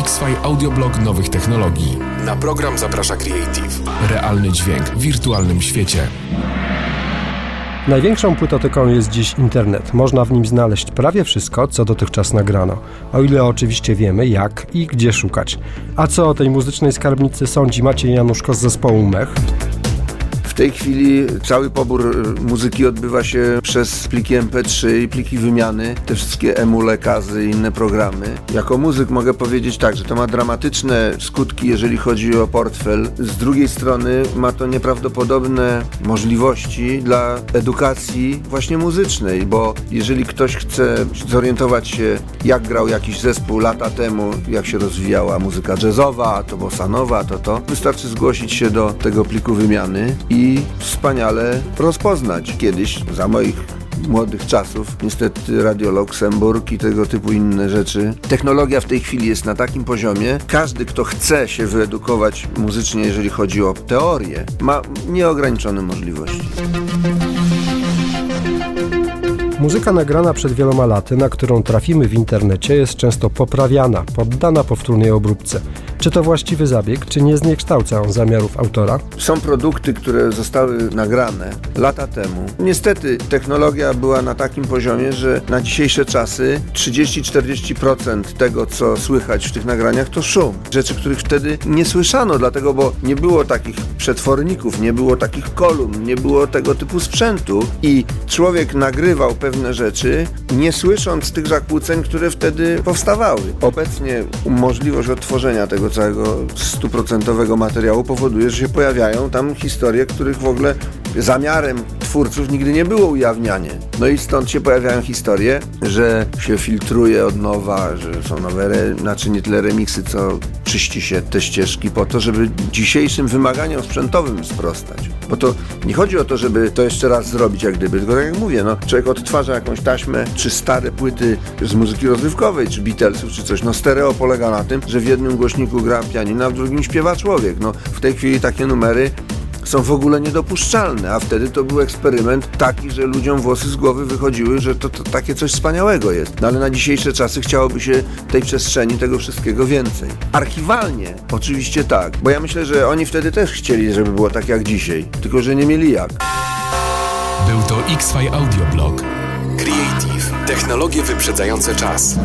X-Fi Audioblog nowych technologii. Na program zaprasza Creative. Realny dźwięk w wirtualnym świecie. Największą płytoteką jest dziś internet. Można w nim znaleźć prawie wszystko, co dotychczas nagrano. O ile oczywiście wiemy, jak i gdzie szukać. A co o tej muzycznej skarbnicy sądzi Maciej Januszko z zespołu Mech? Tej chwili cały pobór y, muzyki odbywa się przez pliki MP3 i pliki wymiany, te wszystkie emule, kazy i inne programy. Jako muzyk mogę powiedzieć tak, że to ma dramatyczne skutki, jeżeli chodzi o portfel. Z drugiej strony ma to nieprawdopodobne możliwości dla edukacji właśnie muzycznej, bo jeżeli ktoś chce zorientować się, jak grał jakiś zespół lata temu, jak się rozwijała muzyka jazzowa, to bossanowa, to to, wystarczy zgłosić się do tego pliku wymiany i wspaniale rozpoznać. Kiedyś, za moich młodych czasów, niestety Radio Luxemburg i tego typu inne rzeczy. Technologia w tej chwili jest na takim poziomie, każdy, kto chce się wyedukować muzycznie, jeżeli chodzi o teorię, ma nieograniczone możliwości. Muzyka nagrana przed wieloma laty, na którą trafimy w internecie, jest często poprawiana, poddana powtórnej obróbce. Czy to właściwy zabieg, czy nie zniekształca on zamiarów autora? Są produkty, które zostały nagrane lata temu. Niestety technologia była na takim poziomie, że na dzisiejsze czasy 30-40% tego, co słychać w tych nagraniach, to szum. Rzeczy, których wtedy nie słyszano, dlatego, bo nie było takich przetworników, nie było takich kolumn, nie było tego typu sprzętu i człowiek nagrywał pewne rzeczy, nie słysząc tych zakłóceń, które wtedy powstawały. Obecnie możliwość odtworzenia tego całego stuprocentowego materiału powoduje, że się pojawiają tam historie, których w ogóle zamiarem twórców nigdy nie było ujawnianie. No i stąd się pojawiają historie, że się filtruje od nowa, że są nowe, re, znaczy nie tyle remiksy, co czyści się te ścieżki po to, żeby dzisiejszym wymaganiom sprzętowym sprostać. Bo to nie chodzi o to, żeby to jeszcze raz zrobić jak gdyby, tylko tak jak mówię, no, człowiek odtwarza jakąś taśmę, czy stare płyty z muzyki rozrywkowej, czy Beatlesów, czy coś. No stereo polega na tym, że w jednym głośniku gra pianina, w drugim śpiewa człowiek. No w tej chwili takie numery są w ogóle niedopuszczalne, a wtedy to był eksperyment taki, że ludziom włosy z głowy wychodziły, że to, to takie coś wspaniałego jest. No ale na dzisiejsze czasy chciałoby się tej przestrzeni, tego wszystkiego więcej. Archiwalnie oczywiście tak, bo ja myślę, że oni wtedy też chcieli, żeby było tak jak dzisiaj, tylko że nie mieli jak. Był to X-Fi Audioblog. Creative. Technologie wyprzedzające czas.